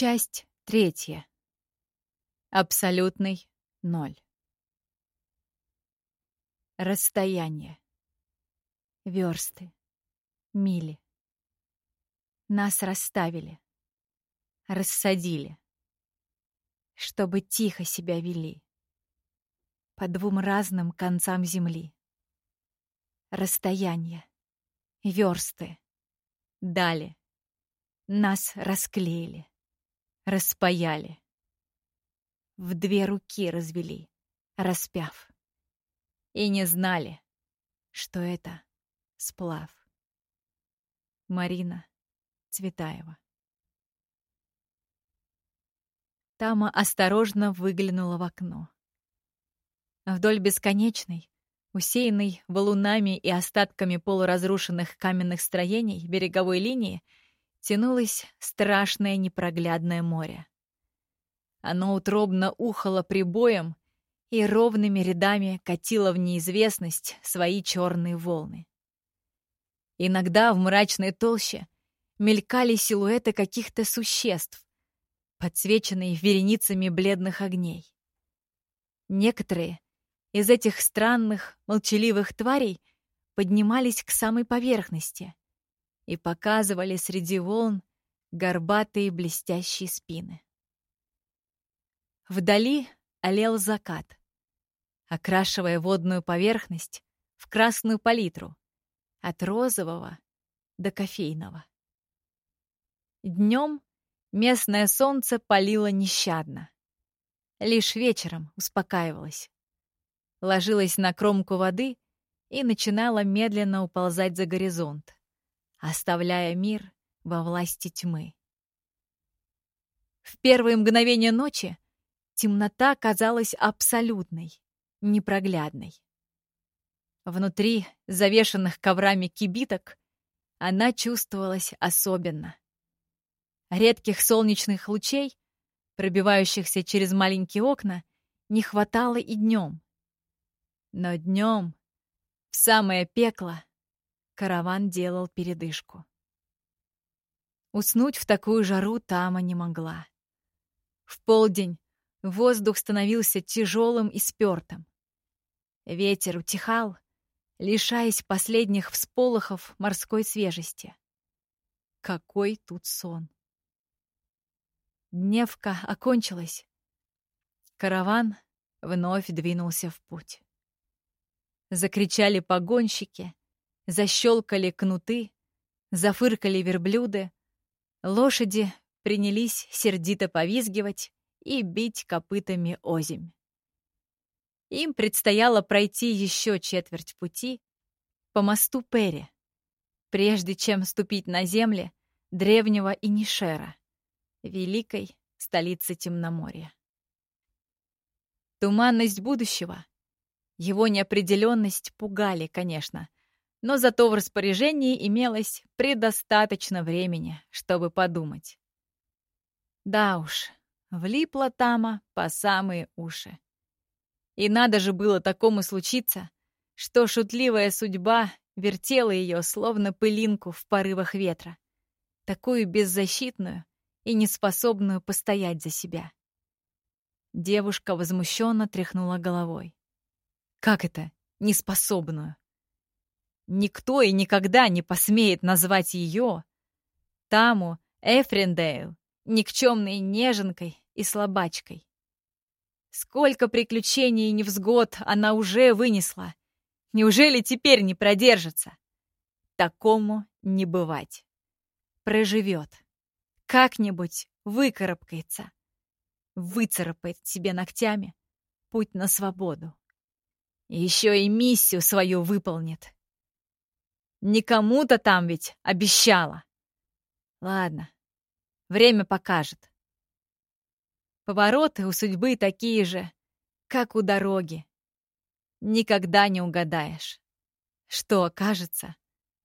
Часть третья. Абсолютный ноль. Расстояние. Версты. Мили. Нас расставили. Рассадили. Чтобы тихо себя вели. По двум разным концам земли. Расстояние. Версты. Дали. Нас расклеили распаяли. В две руки развели, распяв. И не знали, что это сплав. Марина Цветаева Тама осторожно выглянула в окно. Вдоль бесконечной, усеянной валунами и остатками полуразрушенных каменных строений береговой линии, тянулось страшное непроглядное море. Оно утробно ухало прибоем и ровными рядами катило в неизвестность свои черные волны. Иногда в мрачной толще мелькали силуэты каких-то существ, подсвеченные вереницами бледных огней. Некоторые из этих странных, молчаливых тварей поднимались к самой поверхности, и показывали среди волн горбатые блестящие спины. Вдали олел закат, окрашивая водную поверхность в красную палитру, от розового до кофейного. Днем местное солнце палило нещадно. Лишь вечером успокаивалось. Ложилось на кромку воды и начинало медленно уползать за горизонт оставляя мир во власти тьмы. В первые мгновения ночи темнота казалась абсолютной, непроглядной. Внутри завешенных коврами кибиток она чувствовалась особенно. Редких солнечных лучей, пробивающихся через маленькие окна, не хватало и днем. Но днем, в самое пекло, Караван делал передышку. Уснуть в такую жару Тама не могла. В полдень воздух становился тяжелым и спертым. Ветер утихал, лишаясь последних всполохов морской свежести. Какой тут сон! Дневка окончилась. Караван вновь двинулся в путь. Закричали погонщики, Защелкали кнуты, зафыркали верблюды. Лошади принялись сердито повизгивать и бить копытами озимь. Им предстояло пройти еще четверть пути по мосту Перри, прежде чем ступить на земли древнего Инишера, великой столицы Темноморья. Туманность будущего, его неопределенность пугали, конечно, но зато в распоряжении имелось предостаточно времени, чтобы подумать. Да уж, влипла Тама по самые уши. И надо же было такому случиться, что шутливая судьба вертела ее, словно пылинку в порывах ветра, такую беззащитную и неспособную постоять за себя. Девушка возмущенно тряхнула головой. «Как это? Неспособную?» Никто и никогда не посмеет назвать ее, Таму Эфриндейл, никчемной неженкой и слабачкой. Сколько приключений и невзгод она уже вынесла. Неужели теперь не продержится? Такому не бывать. Проживет. Как-нибудь выкарабкается. Выцарапает себе ногтями путь на свободу. Еще и миссию свою выполнит. Не кому-то там ведь обещала. Ладно, время покажет. Повороты у судьбы такие же, как у дороги. Никогда не угадаешь, что окажется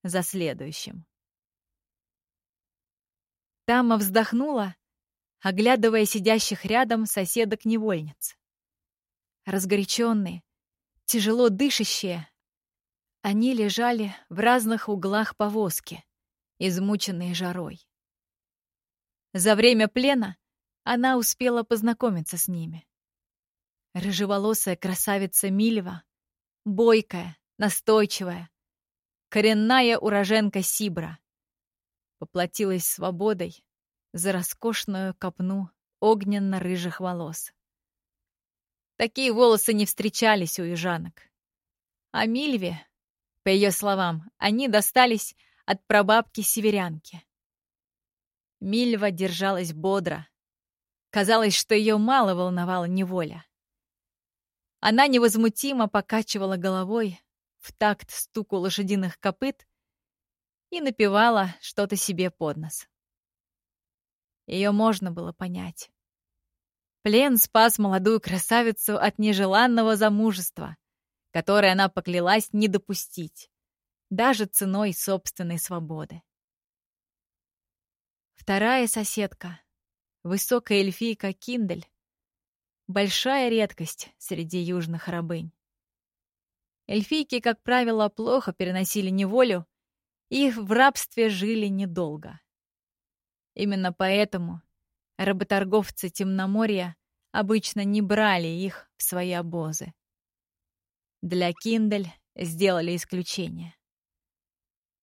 за следующим. Тама вздохнула, оглядывая сидящих рядом соседок-невольниц. Разгоряченные, тяжело дышащие, они лежали в разных углах повозки, измученные жарой. За время плена она успела познакомиться с ними. Рыжеволосая красавица Мильва, бойкая, настойчивая, коренная уроженка Сибра, поплатилась свободой за роскошную копну огненно-рыжих волос. Такие волосы не встречались у южанок. А Мильве, по ее словам, они достались от прабабки-северянки. Мильва держалась бодро. Казалось, что ее мало волновала неволя. Она невозмутимо покачивала головой в такт стуку лошадиных копыт и напевала что-то себе под нос. Ее можно было понять. Плен спас молодую красавицу от нежеланного замужества, которое она поклялась не допустить, даже ценой собственной свободы. Вторая соседка, высокая эльфийка Киндель, большая редкость среди южных рабынь. Эльфийки, как правило, плохо переносили неволю, их в рабстве жили недолго. Именно поэтому работорговцы Темноморья обычно не брали их в свои обозы. Для Киндель сделали исключение.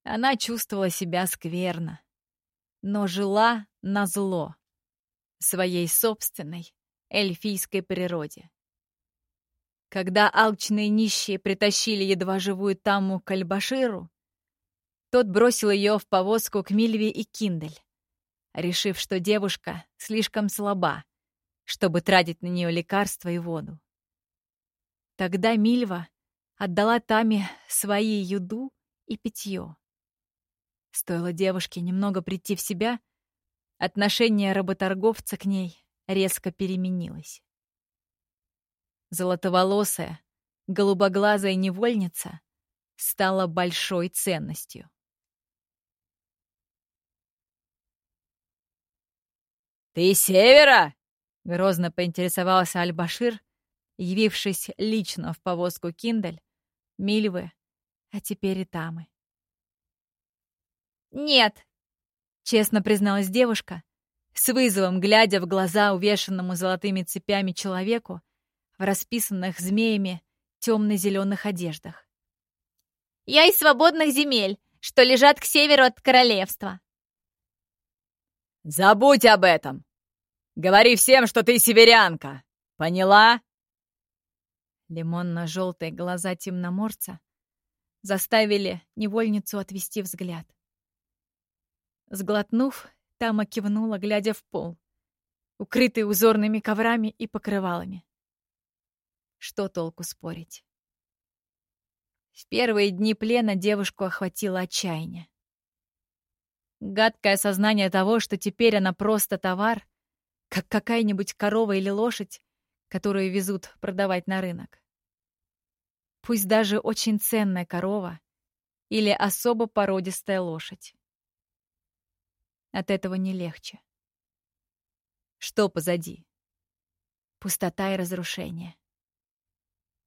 Она чувствовала себя скверно, но жила на зло своей собственной эльфийской природе. Когда алчные нищие притащили едва живую Таму к Альбаширу, тот бросил ее в повозку к Мильве и Киндель решив, что девушка слишком слаба, чтобы тратить на нее лекарства и воду. Тогда Мильва отдала Таме свои еду и питье. Стоило девушке немного прийти в себя, отношение работорговца к ней резко переменилось. Золотоволосая, голубоглазая невольница стала большой ценностью. «Ты севера?» — грозно поинтересовался Аль-Башир, явившись лично в повозку Киндаль, Мильвы, а теперь и Тамы. «Нет», — честно призналась девушка, с вызовом глядя в глаза увешанному золотыми цепями человеку в расписанных змеями темно-зеленых одеждах. «Я из свободных земель, что лежат к северу от королевства. «Забудь об этом! Говори всем, что ты северянка! Поняла?» Лимонно-желтые глаза темноморца заставили невольницу отвести взгляд. Сглотнув, Тама кивнула, глядя в пол, укрытый узорными коврами и покрывалами. Что толку спорить? В первые дни плена девушку охватило отчаяние. Гадкое осознание того, что теперь она просто товар, как какая-нибудь корова или лошадь, которую везут продавать на рынок. Пусть даже очень ценная корова или особо породистая лошадь. От этого не легче. Что позади? Пустота и разрушение.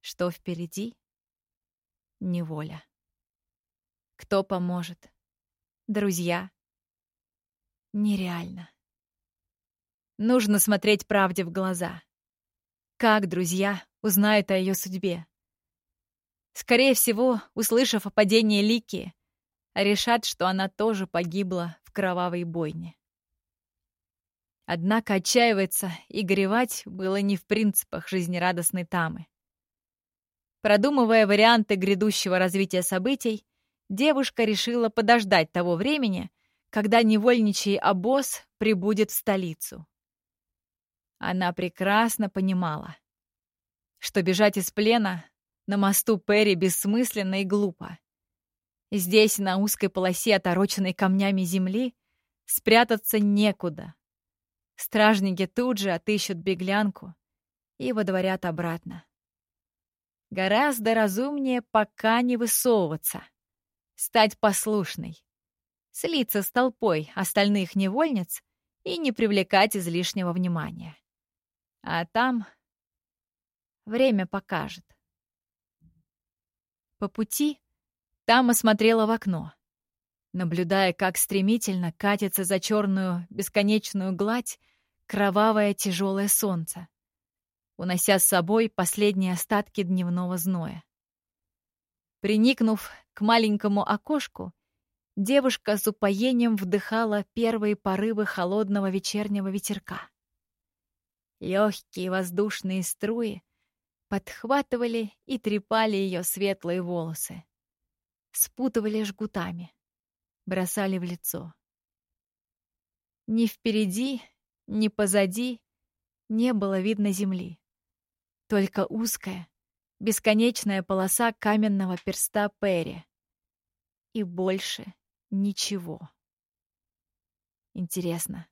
Что впереди? Неволя. Кто поможет? Друзья? Нереально. Нужно смотреть правде в глаза. Как друзья узнают о ее судьбе? Скорее всего, услышав о падении Лики, решат, что она тоже погибла в кровавой бойне. Однако отчаиваться и горевать было не в принципах жизнерадостной Тамы. Продумывая варианты грядущего развития событий, девушка решила подождать того времени, когда невольничий обоз прибудет в столицу. Она прекрасно понимала, что бежать из плена на мосту Перри бессмысленно и глупо. Здесь, на узкой полосе, отороченной камнями земли, спрятаться некуда. Стражники тут же отыщут беглянку и водворят обратно. Гораздо разумнее пока не высовываться, стать послушной, слиться с толпой остальных невольниц и не привлекать излишнего внимания. А там время покажет. По пути там осмотрела в окно, наблюдая, как стремительно катится за черную бесконечную гладь кровавое тяжелое солнце, унося с собой последние остатки дневного зноя. Приникнув к маленькому окошку, девушка с упоением вдыхала первые порывы холодного вечернего ветерка. Легкие воздушные струи подхватывали и трепали ее светлые волосы, спутывали жгутами, бросали в лицо. Ни впереди, ни позади не было видно земли, только узкая, бесконечная полоса каменного перста Перри. И больше ничего. Интересно,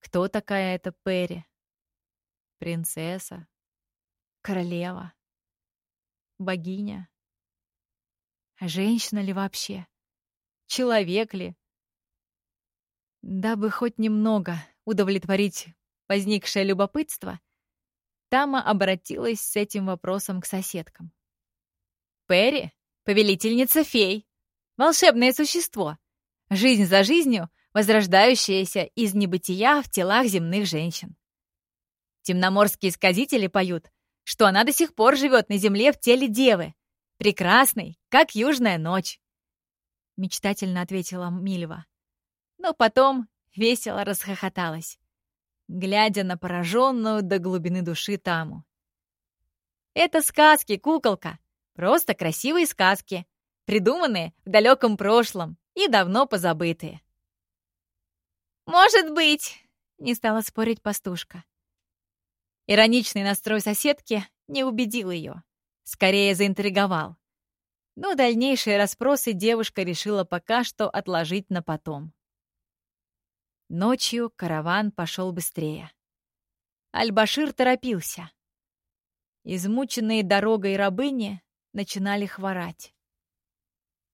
кто такая эта Перри? Принцесса? Королева? Богиня? Женщина ли вообще? Человек ли? Дабы хоть немного удовлетворить возникшее любопытство, Тама обратилась с этим вопросом к соседкам. «Перри — повелительница фей, волшебное существо, жизнь за жизнью, возрождающаяся из небытия в телах земных женщин. Темноморские сказители поют, что она до сих пор живет на земле в теле девы, прекрасной, как южная ночь. Мечтательно ответила Мильва. Но потом весело расхохоталась, глядя на пораженную до глубины души Таму. «Это сказки, куколка, просто красивые сказки, придуманные в далеком прошлом и давно позабытые». «Может быть», — не стала спорить пастушка. Ироничный настрой соседки не убедил ее, скорее заинтриговал. Но дальнейшие расспросы девушка решила пока что отложить на потом. Ночью караван пошел быстрее. Аль-Башир торопился. Измученные дорогой рабыни начинали хворать.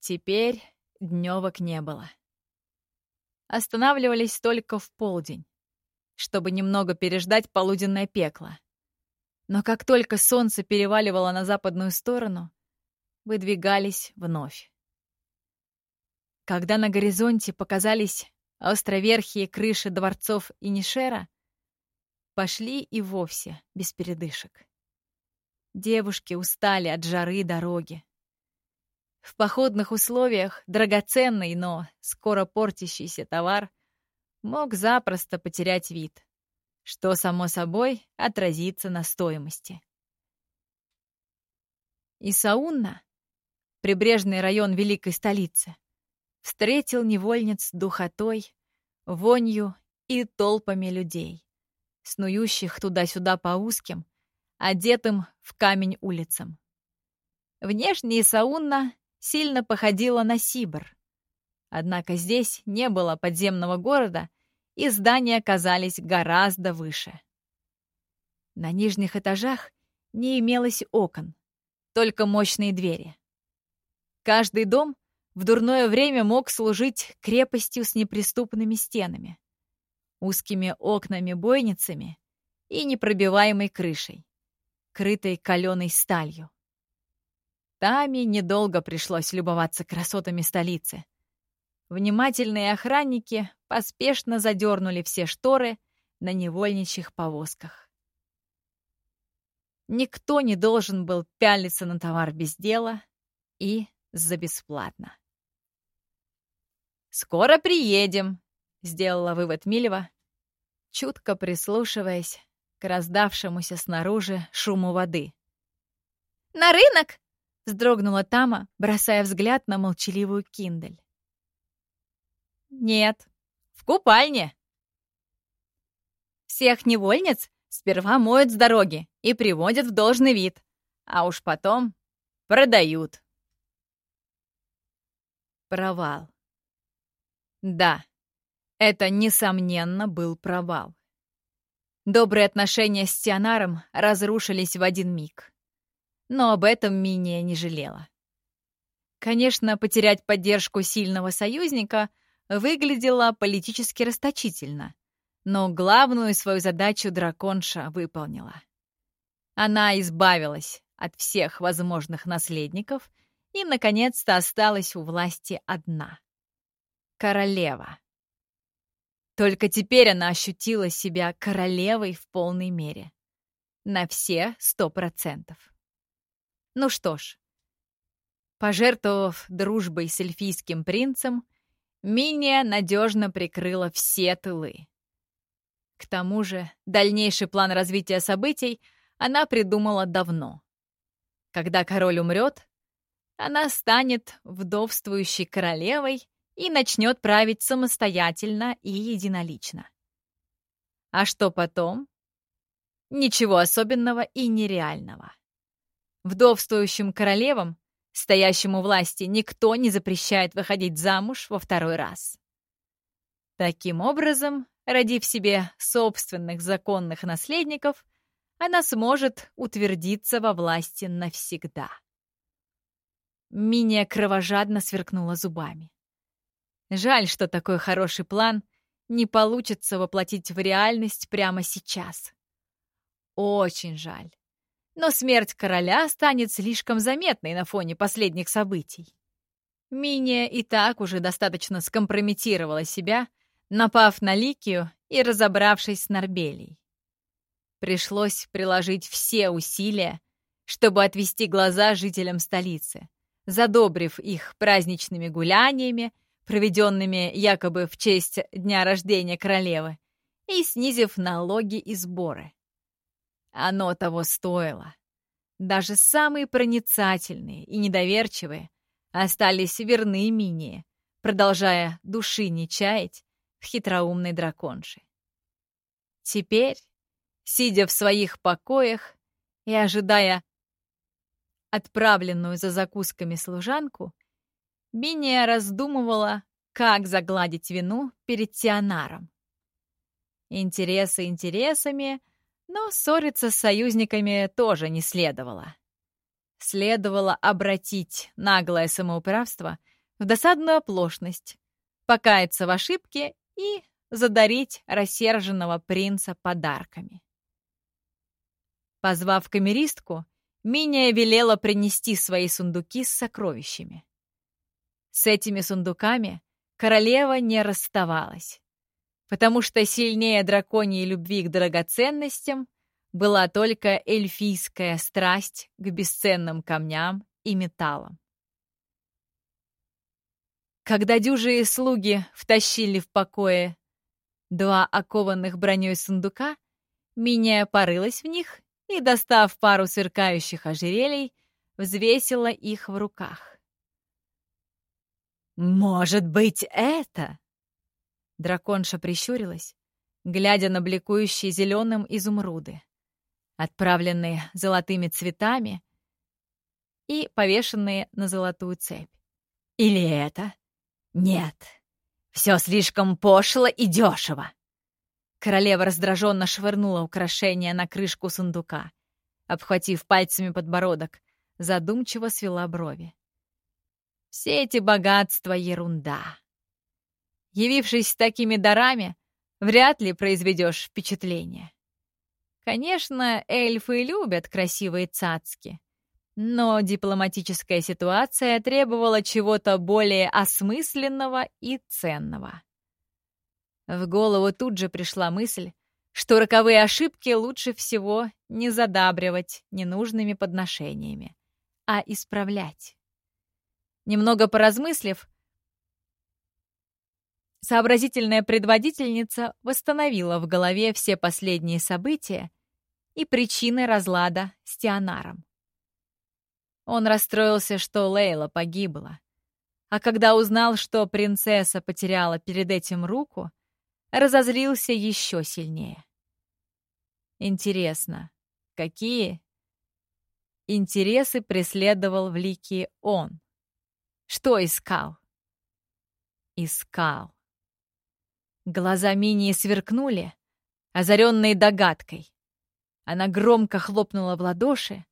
Теперь дневок не было. Останавливались только в полдень чтобы немного переждать полуденное пекло. Но как только солнце переваливало на западную сторону, выдвигались вновь. Когда на горизонте показались островерхие крыши дворцов Инишера, пошли и вовсе без передышек. Девушки устали от жары дороги. В походных условиях драгоценный, но скоро портящийся товар мог запросто потерять вид, что, само собой, отразится на стоимости. Исаунна, прибрежный район великой столицы, встретил невольниц духотой, вонью и толпами людей, снующих туда-сюда по узким, одетым в камень улицам. Внешне Исаунна сильно походила на Сибр, Однако здесь не было подземного города, и здания казались гораздо выше. На нижних этажах не имелось окон, только мощные двери. Каждый дом в дурное время мог служить крепостью с неприступными стенами, узкими окнами-бойницами и непробиваемой крышей, крытой каленой сталью. Тами недолго пришлось любоваться красотами столицы — Внимательные охранники поспешно задернули все шторы на невольничьих повозках. Никто не должен был пялиться на товар без дела и за бесплатно. «Скоро приедем», — сделала вывод Милева, чутко прислушиваясь к раздавшемуся снаружи шуму воды. «На рынок!» — вздрогнула Тама, бросая взгляд на молчаливую Киндель. «Нет, в купальне». Всех невольниц сперва моют с дороги и приводят в должный вид, а уж потом продают. Провал. Да, это, несомненно, был провал. Добрые отношения с Тианаром разрушились в один миг. Но об этом Миния не жалела. Конечно, потерять поддержку сильного союзника выглядела политически расточительно, но главную свою задачу драконша выполнила. Она избавилась от всех возможных наследников и, наконец-то, осталась у власти одна — королева. Только теперь она ощутила себя королевой в полной мере. На все сто процентов. Ну что ж, пожертвовав дружбой с эльфийским принцем, Миния надежно прикрыла все тылы. К тому же дальнейший план развития событий она придумала давно. Когда король умрет, она станет вдовствующей королевой и начнет править самостоятельно и единолично. А что потом? Ничего особенного и нереального. Вдовствующим королевам, стоящим у власти, никто не запрещает выходить замуж во второй раз. Таким образом, родив себе собственных законных наследников, она сможет утвердиться во власти навсегда. Миния кровожадно сверкнула зубами. Жаль, что такой хороший план не получится воплотить в реальность прямо сейчас. Очень жаль. Но смерть короля станет слишком заметной на фоне последних событий. Миния и так уже достаточно скомпрометировала себя, напав на Ликию и разобравшись с Нарбелей. Пришлось приложить все усилия, чтобы отвести глаза жителям столицы, задобрив их праздничными гуляниями, проведенными якобы в честь дня рождения королевы, и снизив налоги и сборы. Оно того стоило. Даже самые проницательные и недоверчивые остались верны Мине, продолжая души не чаять в хитроумной драконше. Теперь, сидя в своих покоях и ожидая отправленную за закусками служанку, Биния раздумывала, как загладить вину перед Тианаром. Интересы интересами, но ссориться с союзниками тоже не следовало. Следовало обратить наглое самоуправство в досадную оплошность, покаяться в ошибке и задарить рассерженного принца подарками. Позвав камеристку, Миния велела принести свои сундуки с сокровищами. С этими сундуками королева не расставалась, потому что сильнее драконьей любви к драгоценностям была только эльфийская страсть к бесценным камням и металлам. Когда дюжие слуги втащили в покое два окованных броней сундука, Миния порылась в них и, достав пару сверкающих ожерелий, взвесила их в руках. «Может быть, это?» Драконша прищурилась, глядя на бликующие зеленым изумруды, отправленные золотыми цветами и повешенные на золотую цепь. «Или это?» «Нет, все слишком пошло и дешево!» Королева раздраженно швырнула украшение на крышку сундука, обхватив пальцами подбородок, задумчиво свела брови. «Все эти богатства — ерунда. Явившись с такими дарами, вряд ли произведешь впечатление. Конечно, эльфы любят красивые цацки, но дипломатическая ситуация требовала чего-то более осмысленного и ценного. В голову тут же пришла мысль, что роковые ошибки лучше всего не задабривать ненужными подношениями, а исправлять. Немного поразмыслив, сообразительная предводительница восстановила в голове все последние события и причины разлада с Тианаром. Он расстроился, что Лейла погибла. А когда узнал, что принцесса потеряла перед этим руку, разозлился еще сильнее. Интересно, какие интересы преследовал в Лике он? Что искал? Искал. Глаза Минии сверкнули, озаренные догадкой. Она громко хлопнула в ладоши,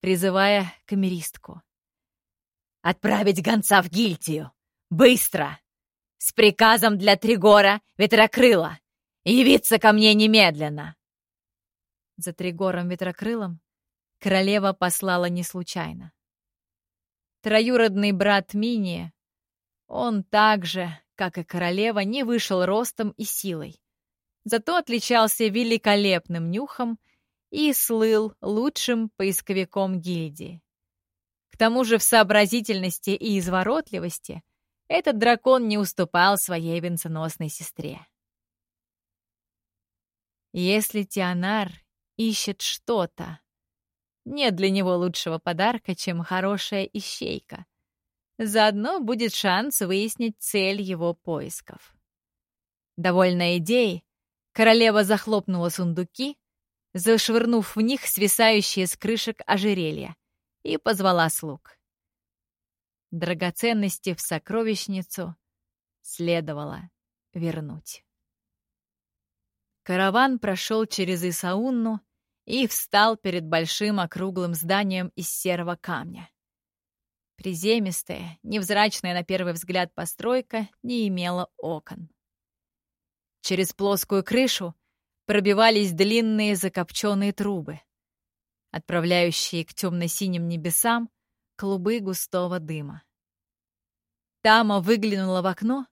призывая камеристку. «Отправить гонца в гильдию! Быстро! С приказом для Тригора Ветрокрыла! Явиться ко мне немедленно!» За Тригором Ветрокрылом королева послала не случайно. Троюродный брат Мини, он так же, как и королева, не вышел ростом и силой. Зато отличался великолепным нюхом и слыл лучшим поисковиком гильдии. К тому же в сообразительности и изворотливости этот дракон не уступал своей венценосной сестре. Если Тианар ищет что-то, нет для него лучшего подарка, чем хорошая ищейка. Заодно будет шанс выяснить цель его поисков. Довольная идеей, королева захлопнула сундуки, зашвырнув в них свисающие с крышек ожерелья, и позвала слуг. Драгоценности в сокровищницу следовало вернуть. Караван прошел через Исаунну и встал перед большим округлым зданием из серого камня. Приземистая, невзрачная на первый взгляд постройка не имела окон. Через плоскую крышу пробивались длинные закопченные трубы, отправляющие к темно-синим небесам клубы густого дыма. Тама выглянула в окно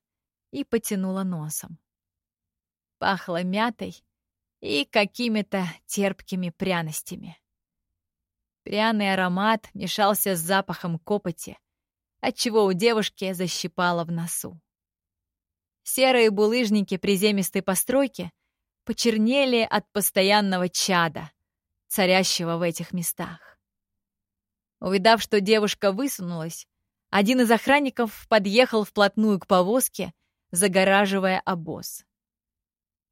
и потянула носом. Пахло мятой и какими-то терпкими пряностями. Пряный аромат мешался с запахом копоти, отчего у девушки защипало в носу. Серые булыжники приземистой постройки почернели от постоянного чада, царящего в этих местах. Увидав, что девушка высунулась, один из охранников подъехал вплотную к повозке, загораживая обоз.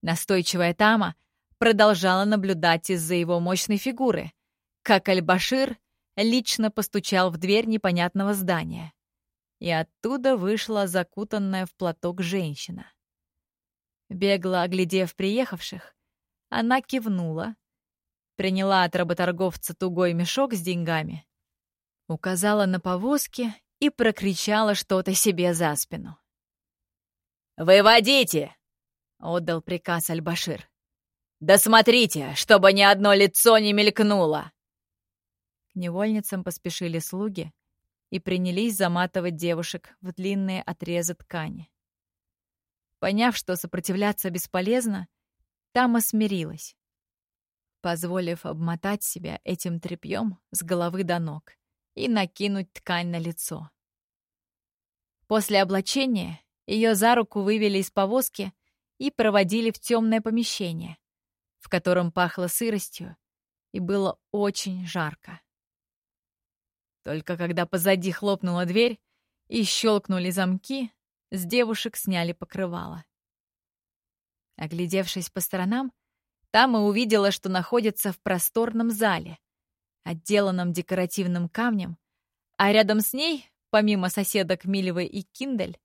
Настойчивая Тама продолжала наблюдать из-за его мощной фигуры, как Аль-Башир лично постучал в дверь непонятного здания. И оттуда вышла закутанная в платок женщина. Бегло оглядев приехавших, она кивнула, приняла от работорговца тугой мешок с деньгами, указала на повозки и прокричала что-то себе за спину. «Выводите!» — отдал приказ Аль-Башир. «Да смотрите, чтобы ни одно лицо не мелькнуло!» К невольницам поспешили слуги и принялись заматывать девушек в длинные отрезы ткани. Поняв, что сопротивляться бесполезно, Тама смирилась, позволив обмотать себя этим тряпьем с головы до ног и накинуть ткань на лицо. После облачения ее за руку вывели из повозки и проводили в темное помещение, в котором пахло сыростью и было очень жарко. Только когда позади хлопнула дверь и щелкнули замки, с девушек сняли покрывало. Оглядевшись по сторонам, Тама увидела, что находится в просторном зале, отделанном декоративным камнем, а рядом с ней, помимо соседок Милевой и Киндель,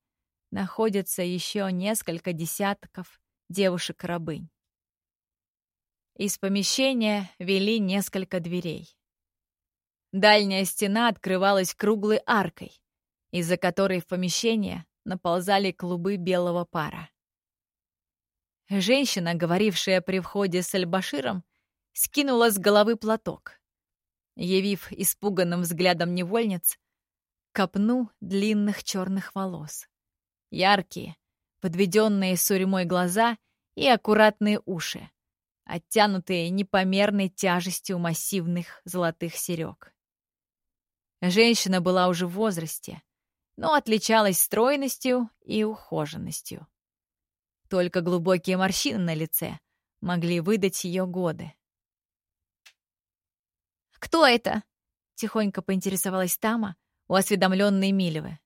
находится еще несколько десятков девушек-рабынь. Из помещения вели несколько дверей. Дальняя стена открывалась круглой аркой, из-за которой в помещение наползали клубы белого пара. Женщина, говорившая при входе с Альбаширом, скинула с головы платок, явив испуганным взглядом невольниц копну длинных черных волос. Яркие, подведенные сурьмой глаза и аккуратные уши, оттянутые непомерной тяжестью массивных золотых серег. Женщина была уже в возрасте, но отличалась стройностью и ухоженностью. Только глубокие морщины на лице могли выдать ее годы. «Кто это?» — тихонько поинтересовалась Тама у осведомленной Милевы.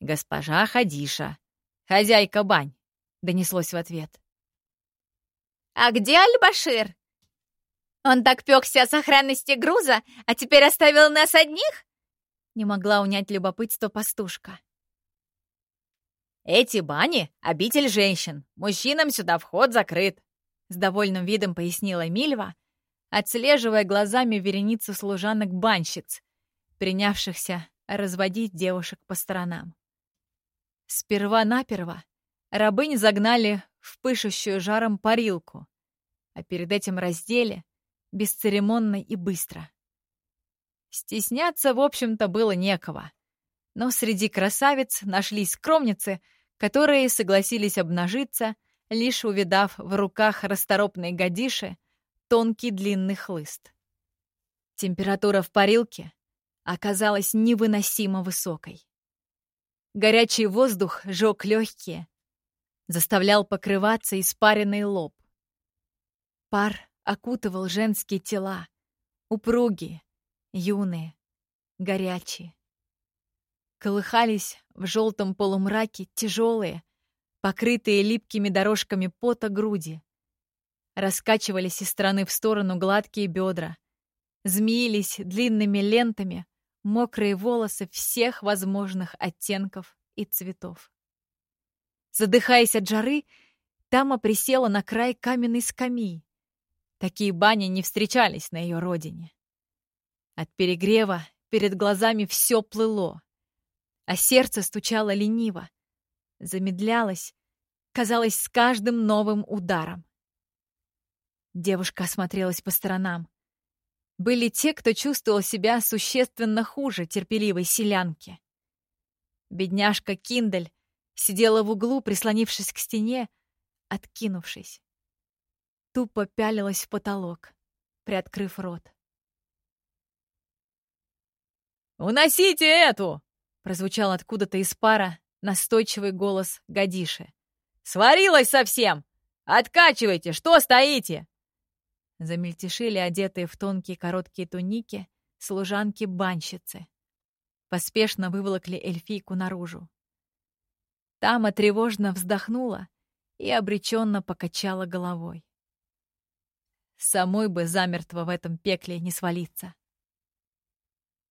«Госпожа Хадиша, хозяйка бань», — донеслось в ответ. «А где Аль-Башир? Он так пёкся о сохранности груза, а теперь оставил нас одних?» Не могла унять любопытство пастушка. «Эти бани — обитель женщин. Мужчинам сюда вход закрыт», — с довольным видом пояснила Мильва, отслеживая глазами вереницу служанок-банщиц, принявшихся разводить девушек по сторонам. Сперва-наперво рабынь загнали в пышущую жаром парилку, а перед этим раздели бесцеремонно и быстро. Стесняться, в общем-то, было некого. Но среди красавиц нашлись скромницы, которые согласились обнажиться, лишь увидав в руках расторопной гадиши тонкий длинный хлыст. Температура в парилке оказалась невыносимо высокой. Горячий воздух жёг легкие, заставлял покрываться испаренный лоб. Пар окутывал женские тела, упругие, юные, горячие. Колыхались в желтом полумраке тяжелые, покрытые липкими дорожками пота груди. Раскачивались из стороны в сторону гладкие бедра. Змеились длинными лентами мокрые волосы всех возможных оттенков и цветов. Задыхаясь от жары, Тама присела на край каменной скамьи. Такие бани не встречались на ее родине. От перегрева перед глазами все плыло, а сердце стучало лениво, замедлялось, казалось, с каждым новым ударом. Девушка осмотрелась по сторонам. Были те, кто чувствовал себя существенно хуже терпеливой селянки. Бедняжка Киндель сидела в углу, прислонившись к стене, откинувшись. Тупо пялилась в потолок, приоткрыв рот. «Уносите эту!» — прозвучал откуда-то из пара настойчивый голос Гадиши. «Сварилась совсем! Откачивайте! Что стоите?» Замельтешили одетые в тонкие короткие туники служанки-банщицы. Поспешно выволокли эльфийку наружу. Тама тревожно вздохнула и обреченно покачала головой. Самой бы замертво в этом пекле не свалиться.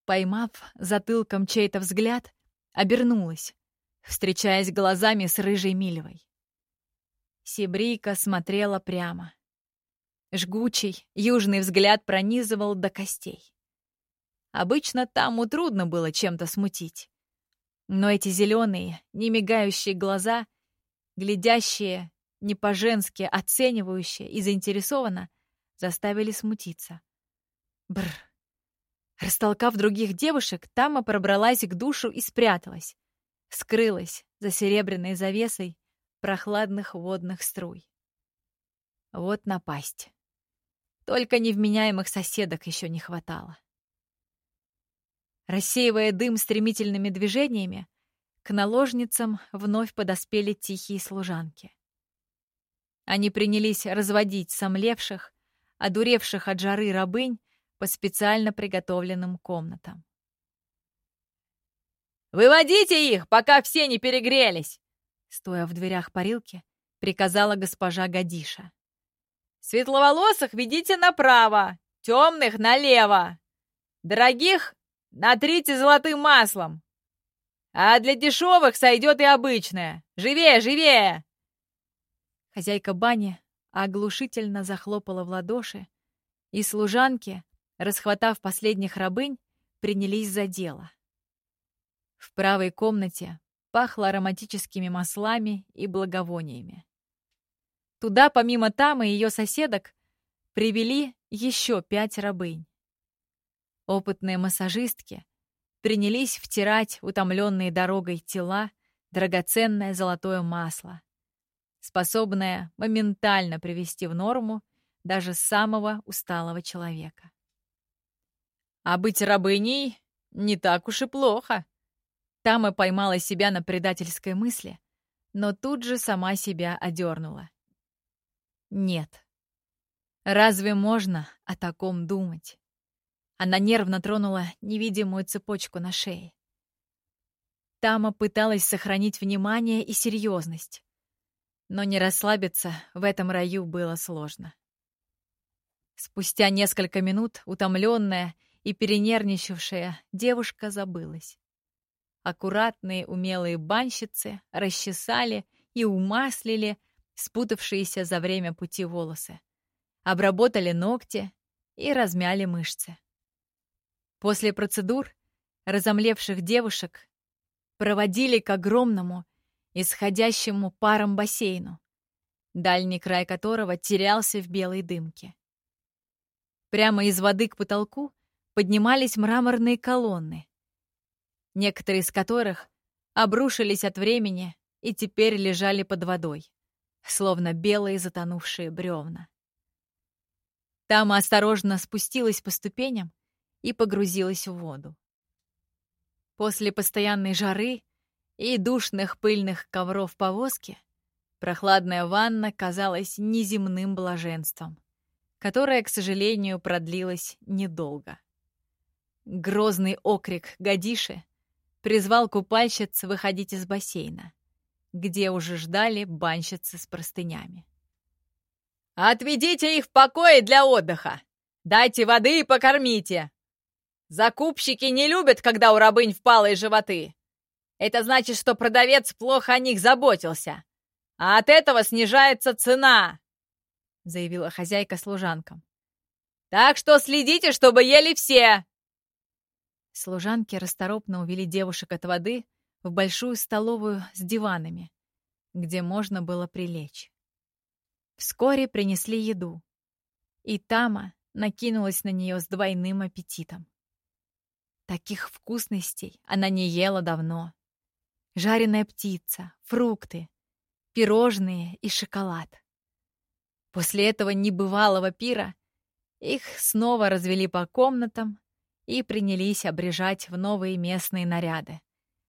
Поймав затылком чей-то взгляд, обернулась, встречаясь глазами с рыжей Милевой. Сибрийка смотрела прямо. Жгучий, южный взгляд пронизывал до костей. Обычно Таму трудно было чем-то смутить. Но эти зеленые, не мигающие глаза, глядящие не по-женски, оценивающие и заинтересованно, заставили смутиться. Бр. Растолкав других девушек, Тама пробралась к душу и спряталась. Скрылась за серебряной завесой прохладных водных струй. Вот напасть. Только невменяемых соседок еще не хватало. Рассеивая дым стремительными движениями, к наложницам вновь подоспели тихие служанки. Они принялись разводить сомлевших, одуревших от жары рабынь по специально приготовленным комнатам. «Выводите их, пока все не перегрелись!» Стоя в дверях парилки, приказала госпожа Гадиша. Светловолосых ведите направо, темных налево. Дорогих натрите золотым маслом. А для дешевых сойдет и обычное. Живее, живее!» Хозяйка бани оглушительно захлопала в ладоши, и служанки, расхватав последних рабынь, принялись за дело. В правой комнате пахло ароматическими маслами и благовониями. Туда, помимо Тамы и ее соседок, привели еще пять рабынь. Опытные массажистки принялись втирать утомленные дорогой тела драгоценное золотое масло, способное моментально привести в норму даже самого усталого человека. А быть рабыней не так уж и плохо. Тама поймала себя на предательской мысли, но тут же сама себя одернула. Нет. Разве можно о таком думать? Она нервно тронула невидимую цепочку на шее. Тама пыталась сохранить внимание и серьезность, но не расслабиться в этом раю было сложно. Спустя несколько минут утомленная и перенервничавшая девушка забылась. Аккуратные умелые банщицы расчесали и умаслили спутавшиеся за время пути волосы, обработали ногти и размяли мышцы. После процедур разомлевших девушек проводили к огромному, исходящему паром бассейну, дальний край которого терялся в белой дымке. Прямо из воды к потолку поднимались мраморные колонны, некоторые из которых обрушились от времени и теперь лежали под водой, словно белые затонувшие бревна. Тама осторожно спустилась по ступеням и погрузилась в воду. После постоянной жары и душных пыльных ковров повозки прохладная ванна казалась неземным блаженством, которое, к сожалению, продлилось недолго. Грозный окрик Гадиши призвал купальщиц выходить из бассейна, где уже ждали банщицы с простынями. «Отведите их в покое для отдыха! Дайте воды и покормите! Закупщики не любят, когда у рабынь впалые животы. Это значит, что продавец плохо о них заботился, а от этого снижается цена!» заявила хозяйка служанкам. «Так что следите, чтобы ели все!» Служанки расторопно увели девушек от воды в большую столовую с диванами, где можно было прилечь. Вскоре принесли еду, и Тама накинулась на нее с двойным аппетитом. Таких вкусностей она не ела давно. Жареная птица, фрукты, пирожные и шоколад. После этого небывалого пира их снова развели по комнатам и принялись обрежать в новые местные наряды,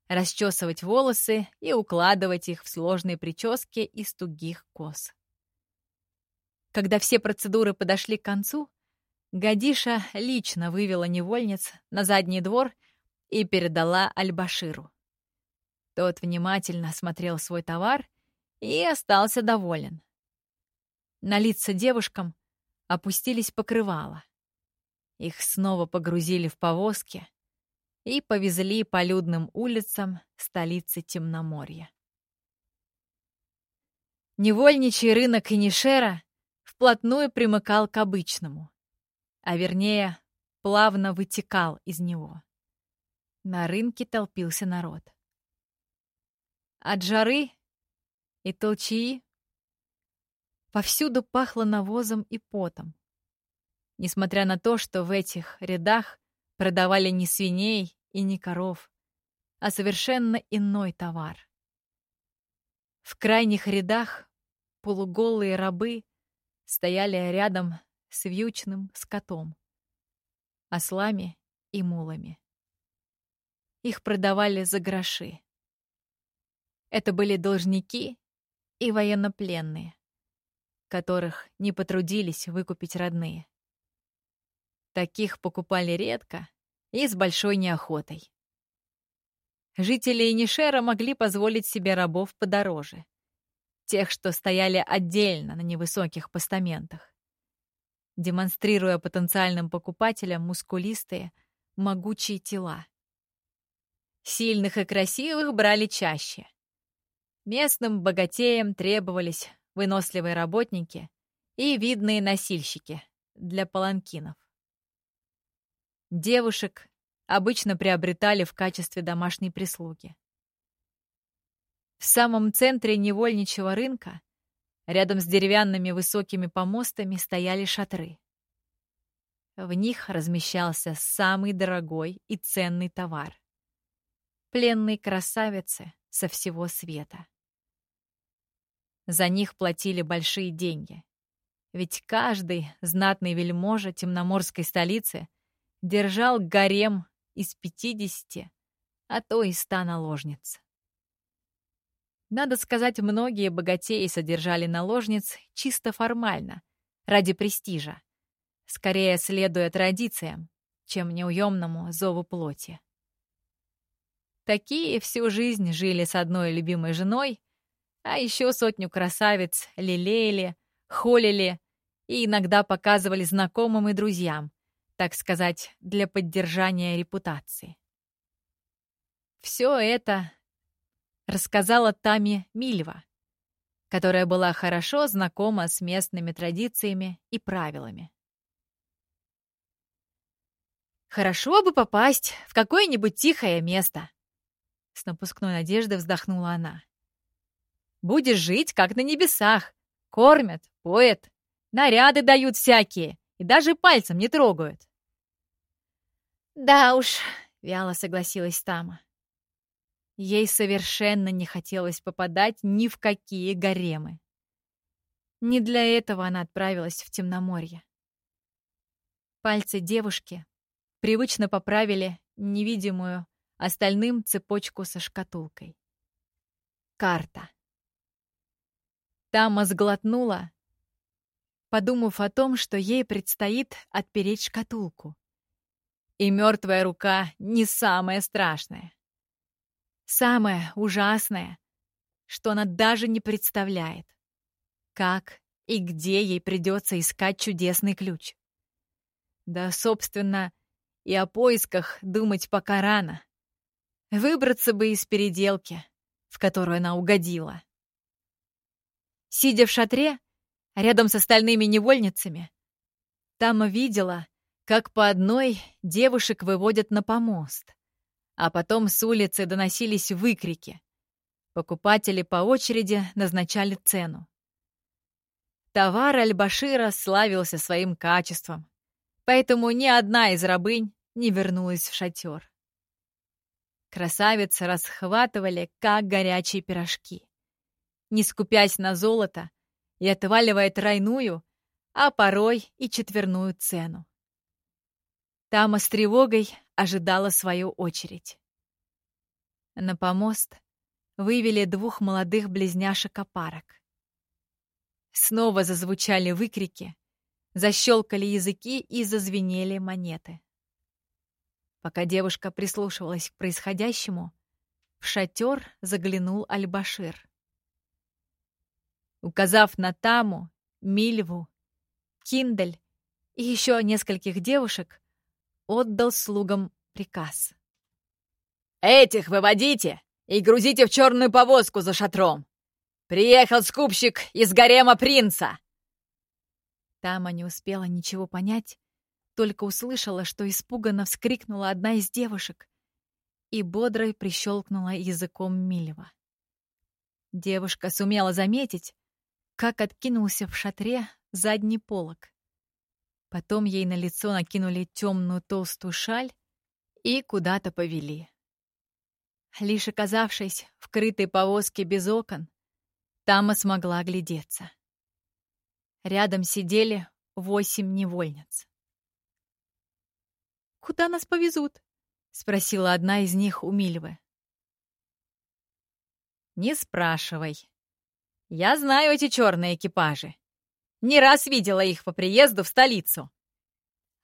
расчесывать волосы и укладывать их в сложные прически из тугих кос. Когда все процедуры подошли к концу, Гадиша лично вывела невольниц на задний двор и передала Альбаширу. Тот внимательно смотрел свой товар и остался доволен. На лица девушкам опустились покрывала. Их снова погрузили в повозки и повезли по людным улицам столицы Темноморья. Невольничий рынок Инишера вплотную примыкал к обычному, а вернее, плавно вытекал из него. На рынке толпился народ. От жары и толчии повсюду пахло навозом и потом несмотря на то, что в этих рядах продавали не свиней и не коров, а совершенно иной товар. В крайних рядах полуголые рабы стояли рядом с вьючным скотом, ослами и мулами. Их продавали за гроши. Это были должники и военнопленные, которых не потрудились выкупить родные. Таких покупали редко и с большой неохотой. Жители Инишера могли позволить себе рабов подороже. Тех, что стояли отдельно на невысоких постаментах. Демонстрируя потенциальным покупателям мускулистые, могучие тела. Сильных и красивых брали чаще. Местным богатеям требовались выносливые работники и видные носильщики для паланкинов. Девушек обычно приобретали в качестве домашней прислуги. В самом центре невольничьего рынка, рядом с деревянными высокими помостами, стояли шатры. В них размещался самый дорогой и ценный товар — пленные красавицы со всего света. За них платили большие деньги, ведь каждый знатный вельможа темноморской столицы держал гарем из пятидесяти, а то и ста наложниц. Надо сказать, многие богатеи содержали наложниц чисто формально, ради престижа, скорее следуя традициям, чем неуемному зову плоти. Такие всю жизнь жили с одной любимой женой, а еще сотню красавиц лелеяли, холили и иногда показывали знакомым и друзьям, так сказать, для поддержания репутации. Все это рассказала Тами Мильва, которая была хорошо знакома с местными традициями и правилами. «Хорошо бы попасть в какое-нибудь тихое место», — с напускной надеждой вздохнула она. «Будешь жить, как на небесах. Кормят, поят, наряды дают всякие, и даже пальцем не трогают. «Да уж», — вяло согласилась Тама. Ей совершенно не хотелось попадать ни в какие гаремы. Не для этого она отправилась в темноморье. Пальцы девушки привычно поправили невидимую остальным цепочку со шкатулкой. Карта. Тама сглотнула, подумав о том, что ей предстоит отпереть шкатулку. И мертвая рука не самое страшное. Самое ужасное, что она даже не представляет, как и где ей придется искать чудесный ключ. Да, собственно, и о поисках думать пока рано. Выбраться бы из переделки, в которую она угодила. Сидя в шатре, рядом с остальными невольницами, Тама видела, как по одной девушек выводят на помост, а потом с улицы доносились выкрики. Покупатели по очереди назначали цену. Товар Аль-Башира славился своим качеством, поэтому ни одна из рабынь не вернулась в шатер. Красавицы расхватывали, как горячие пирожки, не скупясь на золото и отваливая тройную, а порой и четверную цену. Тама с тревогой ожидала свою очередь. На помост вывели двух молодых близняшек-опарок. Снова зазвучали выкрики, защелкали языки и зазвенели монеты. Пока девушка прислушивалась к происходящему, в шатер заглянул Альбашир. Указав на Таму, Мильву, Киндель и еще нескольких девушек, отдал слугам приказ. «Этих выводите и грузите в черную повозку за шатром! Приехал скупщик из гарема принца!» Тама не успела ничего понять, только услышала, что испуганно вскрикнула одна из девушек и бодро прищелкнула языком Милева. Девушка сумела заметить, как откинулся в шатре задний полог. Потом ей на лицо накинули темную толстую шаль и куда-то повели. Лишь оказавшись в крытой повозке без окон, Тама смогла глядеться. Рядом сидели восемь невольниц. «Куда нас повезут?» — спросила одна из них у Мильвы. «Не спрашивай. Я знаю эти черные экипажи. Не раз видела их по приезду в столицу.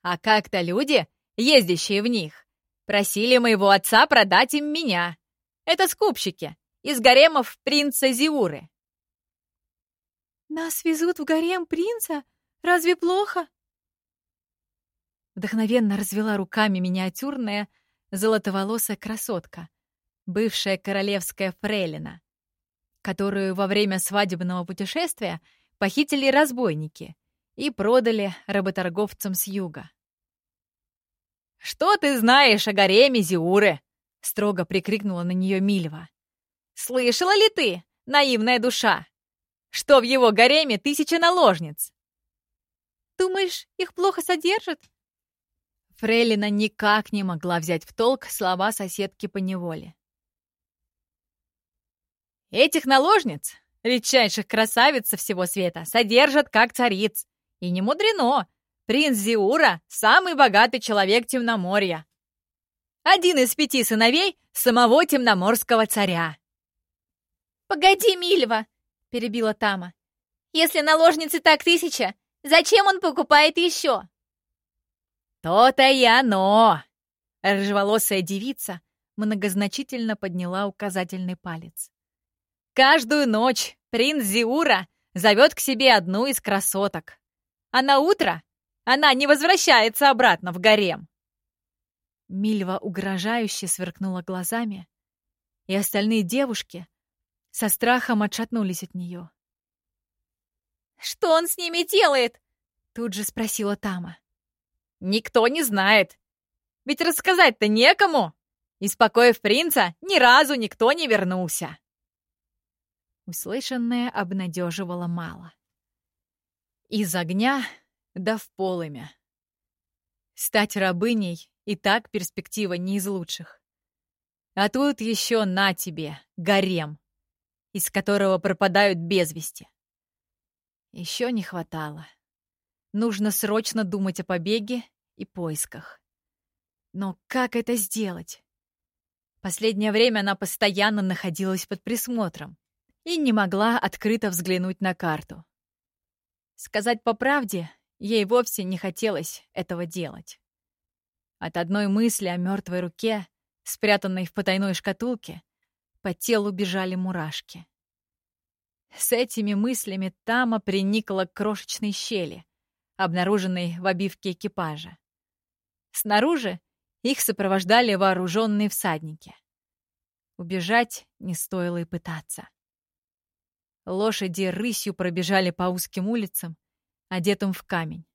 А как-то люди, ездящие в них, просили моего отца продать им меня. Это скупщики из гаремов принца Зиуры. «Нас везут в гарем принца? Разве плохо?» Вдохновенно развела руками миниатюрная, золотоволосая красотка, бывшая королевская фрейлина, которую во время свадебного путешествия похитили разбойники и продали работорговцам с юга. «Что ты знаешь о гареме Зиуры?» — строго прикрикнула на нее Мильва. «Слышала ли ты, наивная душа, что в его гареме тысяча наложниц?» «Думаешь, их плохо содержат?» Фрейлина никак не могла взять в толк слова соседки по неволе. «Этих наложниц редчайших красавиц со всего света содержат как цариц. И не мудрено. Принц Зиура — самый богатый человек Темноморья. Один из пяти сыновей самого темноморского царя. «Погоди, Мильва!» — перебила Тама. «Если наложницы так тысяча, зачем он покупает еще?» «То-то и оно!» Рыжеволосая девица многозначительно подняла указательный палец. Каждую ночь принц Зиура зовет к себе одну из красоток. А на утро она не возвращается обратно в гарем. Мильва угрожающе сверкнула глазами, и остальные девушки со страхом отшатнулись от нее. «Что он с ними делает?» — тут же спросила Тама. «Никто не знает. Ведь рассказать-то некому. Испокоив принца, ни разу никто не вернулся». Услышанное обнадеживало мало. Из огня да в полымя. Стать рабыней и так перспектива не из лучших. А тут еще на тебе, гарем, из которого пропадают без вести. Еще не хватало. Нужно срочно думать о побеге и поисках. Но как это сделать? Последнее время она постоянно находилась под присмотром и не могла открыто взглянуть на карту. Сказать по правде, ей вовсе не хотелось этого делать. От одной мысли о мертвой руке, спрятанной в потайной шкатулке, по телу бежали мурашки. С этими мыслями Тама приникла к крошечной щели, обнаруженной в обивке экипажа. Снаружи их сопровождали вооруженные всадники. Убежать не стоило и пытаться. Лошади рысью пробежали по узким улицам, одетым в камень.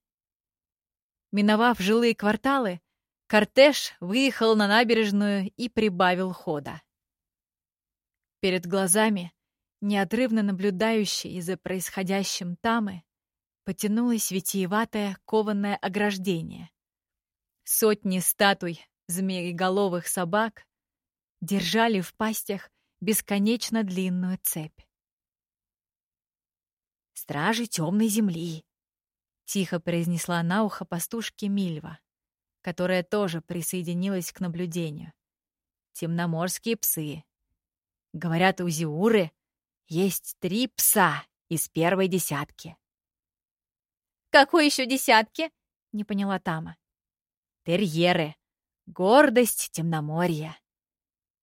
Миновав жилые кварталы, кортеж выехал на набережную и прибавил хода. Перед глазами, неотрывно наблюдающей за происходящим Тамы, потянулось витиеватое кованое ограждение. Сотни статуй змееголовых собак держали в пастях бесконечно длинную цепь. «Стражи темной земли!» — тихо произнесла на ухо пастушке Мильва, которая тоже присоединилась к наблюдению. «Темноморские псы. Говорят, у Зиуры есть три пса из первой десятки». «Какой еще десятки?» — не поняла Тама. «Терьеры. Гордость темноморья.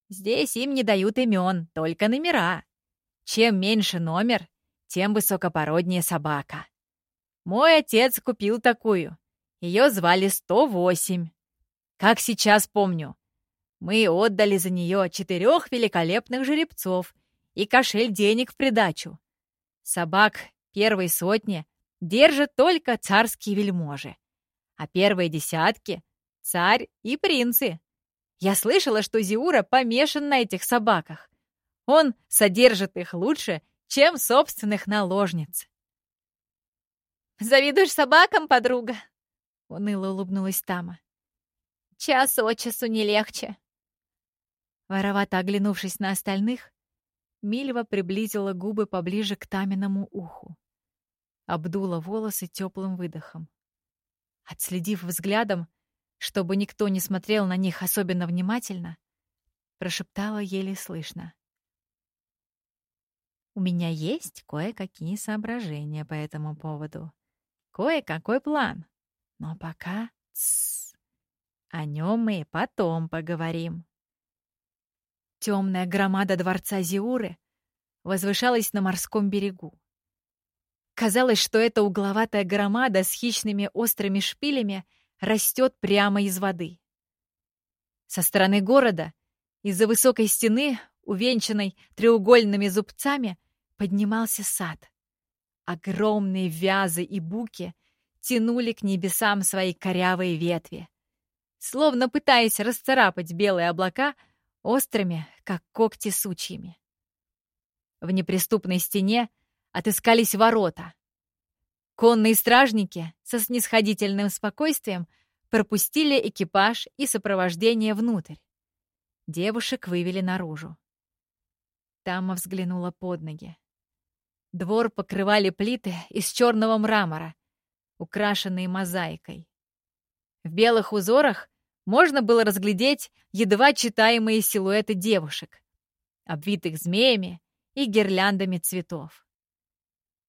Здесь им не дают имен, только номера. Чем меньше номер, тем высокопороднее собака. Мой отец купил такую. Ее звали 108. Как сейчас помню. Мы отдали за нее четырех великолепных жеребцов и кошель денег в придачу. Собак первой сотни держат только царские вельможи, а первые десятки — царь и принцы. Я слышала, что Зиура помешан на этих собаках. Он содержит их лучше, чем собственных наложниц. «Завидуешь собакам, подруга?» — уныло улыбнулась Тама. «Час от часу не легче». Воровато оглянувшись на остальных, Мильва приблизила губы поближе к Таминому уху. Обдула волосы теплым выдохом. Отследив взглядом, чтобы никто не смотрел на них особенно внимательно, прошептала еле слышно. У меня есть кое-какие соображения по этому поводу. Кое-какой план. Но пока... Тссс. О нем мы потом поговорим. Темная громада дворца Зиуры возвышалась на морском берегу. Казалось, что эта угловатая громада с хищными острыми шпилями растет прямо из воды. Со стороны города, из-за высокой стены, увенчанной треугольными зубцами, поднимался сад. Огромные вязы и буки тянули к небесам свои корявые ветви, словно пытаясь расцарапать белые облака острыми, как когти сучьями. В неприступной стене отыскались ворота. Конные стражники со снисходительным спокойствием пропустили экипаж и сопровождение внутрь. Девушек вывели наружу. Тама взглянула под ноги. Двор покрывали плиты из черного мрамора, украшенные мозаикой. В белых узорах можно было разглядеть едва читаемые силуэты девушек, обвитых змеями и гирляндами цветов.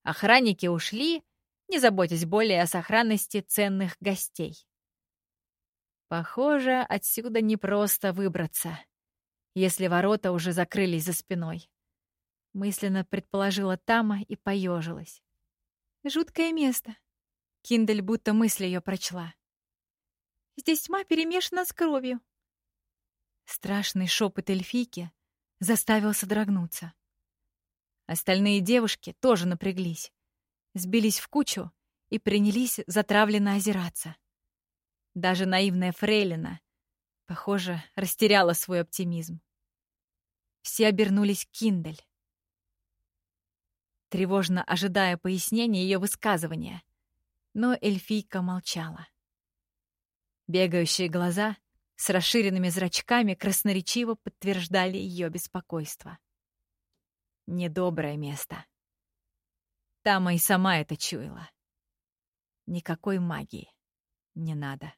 Охранники ушли, не заботясь более о сохранности ценных гостей. Похоже, отсюда непросто выбраться, если ворота уже закрылись за спиной. Мысленно предположила Тама и поежилась. Жуткое место. Киндель будто мысль ее прочла. Здесь тьма перемешана с кровью. Страшный шепот эльфийки заставил содрогнуться. Остальные девушки тоже напряглись, сбились в кучу и принялись затравленно озираться. Даже наивная Фрейлина, похоже, растеряла свой оптимизм. Все обернулись к Киндель тревожно ожидая пояснения ее высказывания. Но эльфийка молчала. Бегающие глаза с расширенными зрачками красноречиво подтверждали ее беспокойство. Недоброе место. Тама и сама это чуяла. Никакой магии не надо.